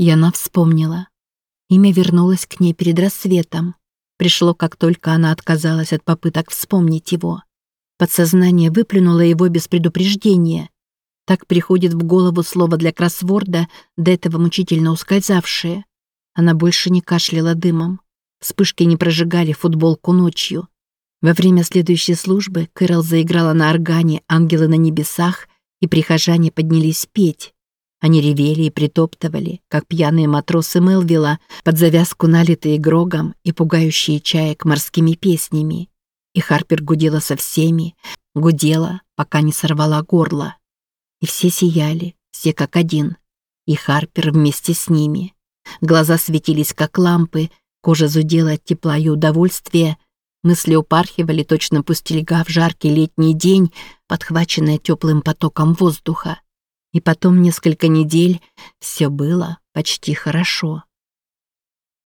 И она вспомнила. Имя вернулось к ней перед рассветом. Пришло, как только она отказалась от попыток вспомнить его. Подсознание выплюнуло его без предупреждения. Так приходит в голову слово для кроссворда, до этого мучительно ускользавшее. Она больше не кашляла дымом. Вспышки не прожигали футболку ночью. Во время следующей службы Кэрол заиграла на органе «Ангелы на небесах», и прихожане поднялись петь. Они ревели и притоптывали, как пьяные матросы Мелвилла, под завязку налитые грогом и пугающие чаек морскими песнями. И Харпер гудела со всеми, гудела, пока не сорвала горло. И все сияли, все как один. И Харпер вместе с ними. Глаза светились, как лампы, кожа зудела от тепла и удовольствия, мысли упархивали точно пустельга в жаркий летний день, подхваченная теплым потоком воздуха. И потом несколько недель все было почти хорошо.